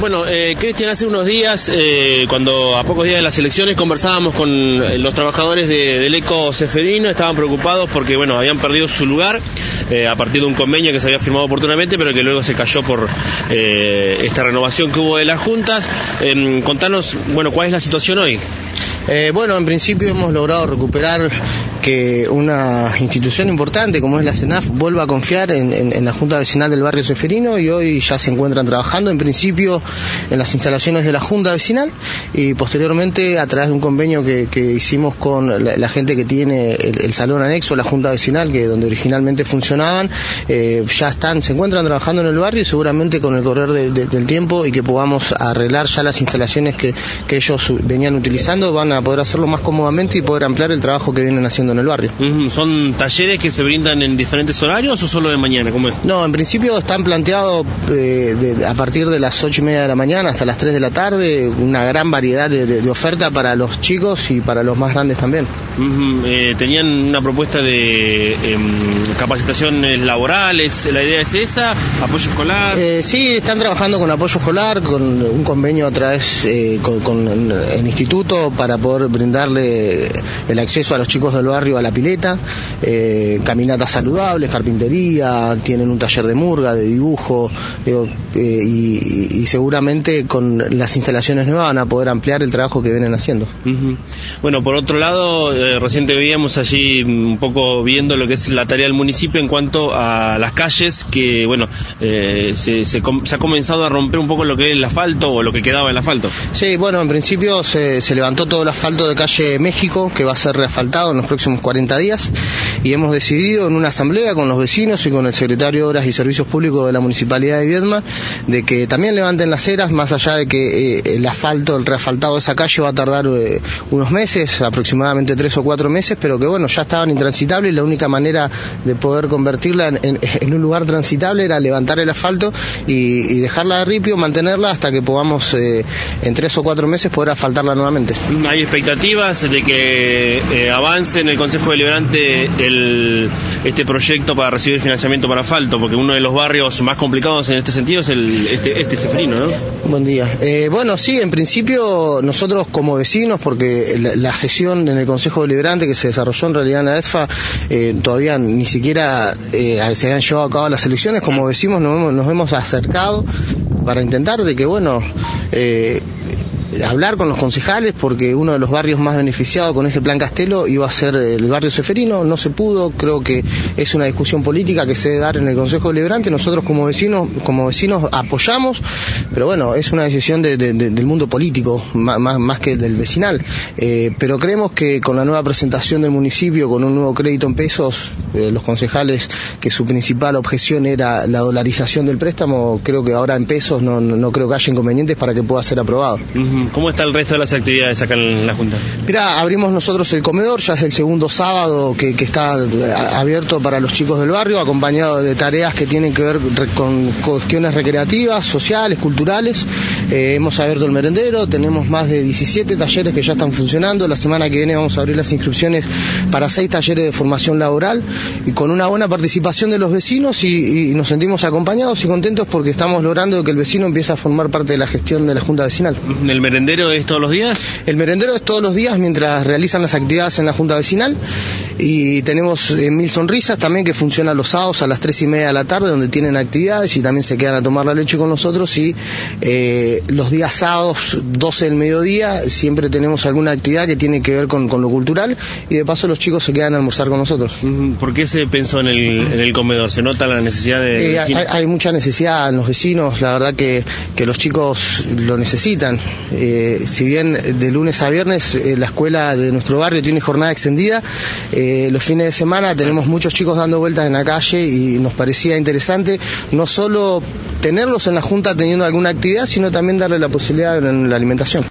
Bueno, eh, Cristian, hace unos días, eh, cuando a pocos días de las elecciones conversábamos con eh, los trabajadores de, del ECO Ceferino, estaban preocupados porque, bueno, habían perdido su lugar eh, a partir de un convenio que se había firmado oportunamente, pero que luego se cayó por eh, esta renovación que hubo de las juntas. Em, contanos, bueno, ¿cuál es la situación hoy? Eh, bueno, en principio hemos logrado recuperar que una institución importante como es la CENAF vuelva a confiar en, en, la Junta Vecinal del Barrio Seferino y hoy ya se encuentran trabajando en principio en las instalaciones de la Junta Vecinal y posteriormente a través de un convenio que, que hicimos con la, gente que tiene el, salón anexo, la Junta Vecinal, que donde originalmente funcionaban, eh, ya están, se encuentran trabajando en el barrio y seguramente con el correr de, de, del tiempo y que podamos arreglar ya las instalaciones que, que ellos venían utilizando, van a poder hacerlo más cómodamente y poder ampliar el trabajo que vienen haciendo en el barrio. ¿Son talleres que se brindan en diferentes horarios o solo de mañana? ¿Cómo es? No, en principio están planteados eh, de, a partir de las ocho y media de la mañana hasta las 3 de la tarde, una gran variedad de, de, de oferta para los chicos y para los más grandes también. Uh -huh. eh, ¿Tenían una propuesta de eh, capacitaciones laborales? ¿La idea es esa? ¿Apoyo escolar? Eh, sí, están trabajando con apoyo escolar, con un convenio a través con, con, el instituto para poder brindarle el acceso a los chicos del barrio a la pileta, eh, caminatas saludables, carpintería, tienen un taller de murga, de dibujo, digo, eh, y, y, seguramente con las instalaciones nuevas van a poder ampliar el trabajo que vienen haciendo. Uh -huh. Bueno, por otro lado, eh, recién veíamos allí un poco viendo lo que es la tarea del municipio en cuanto a las calles, que bueno, eh, se, se, se, ha comenzado a romper un poco lo que es el asfalto o lo que quedaba el asfalto. Sí, bueno, en principio se, se levantó todo el asfalto de calle México, que va a ser reasfaltado en los próximos 40 días, y hemos decidido en una asamblea con los vecinos y con el secretario de Obras y Servicios Públicos de la Municipalidad de Viedma, de que también levanten las ceras, más allá de que eh, el asfalto, el reasfaltado de esa calle va a tardar eh, unos meses, aproximadamente tres o cuatro meses, pero que bueno, ya estaban intransitables y la única manera de poder convertirla en, un lugar transitable era levantar el asfalto y, dejarla de ripio, mantenerla hasta que podamos eh, en tres o cuatro meses poder asfaltarla nuevamente. ¿Hay expectativas de que avance en el Consejo Deliberante el, este proyecto para recibir financiamiento para asfalto? Porque uno de los barrios más complicados en este sentido es el, este, este Cefrino, ¿no? Buen día. Eh, bueno, sí, en principio nosotros como vecinos, porque la, sesión en el Consejo Deliberante que se desarrolló en realidad en la ESFA, eh, todavía ni siquiera eh, se habían llevado a cabo las elecciones, como vecinos nos, nos hemos acercado para intentar de que, bueno, eh, hablar con los concejales porque uno de los barrios más beneficiados con este plan Castelo iba a ser el barrio Seferino, no se pudo, creo que es una discusión política que se debe dar en el Consejo Deliberante, nosotros como vecinos, como vecinos apoyamos, pero bueno, es una decisión de, de, de, del mundo político, más, más, que del vecinal, eh, pero creemos que con la nueva presentación del municipio, con un nuevo crédito en pesos, eh, los concejales que su principal objeción era la dolarización del préstamo, creo que ahora en pesos no, no, creo que haya inconvenientes para que pueda ser aprobado. ¿Cómo está el resto de las actividades acá en la Junta? Mira, abrimos nosotros el comedor, ya es el segundo sábado que, que, está abierto para los chicos del barrio, acompañado de tareas que tienen que ver con cuestiones recreativas, sociales, culturales. Eh, hemos abierto el merendero, tenemos más de 17 talleres que ya están funcionando. La semana que viene vamos a abrir las inscripciones para seis talleres de formación laboral y con una buena participación de los vecinos y, y nos sentimos acompañados y contentos porque estamos logrando que el vecino empiece a formar parte de la gestión de la Junta Vecinal. ¿El merendero es todos los días? El merendero es todos los días mientras realizan las actividades en la Junta Vecinal y tenemos eh, Mil Sonrisas también que funciona los sábados a las tres y media de la tarde donde tienen actividades y también se quedan a tomar la leche con nosotros y eh, los días sábados 12 del mediodía siempre tenemos alguna actividad que tiene que ver con, con, lo cultural y de paso los chicos se quedan a almorzar con nosotros. ¿Por qué se pensó en el, en el comedor? ¿Se nota la necesidad de...? Eh, hay, hay, mucha necesidad en los vecinos, la verdad que, que los chicos lo necesitan. Eh, si bien de lunes a viernes eh, la escuela de nuestro barrio tiene jornada extendida, eh, los fines de semana tenemos muchos chicos dando vueltas en la calle y nos parecía interesante no solo tenerlos en la Junta teniendo alguna actividad, sino también darle la posibilidad en la alimentación.